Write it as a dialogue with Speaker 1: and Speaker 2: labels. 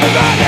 Speaker 1: Everybody.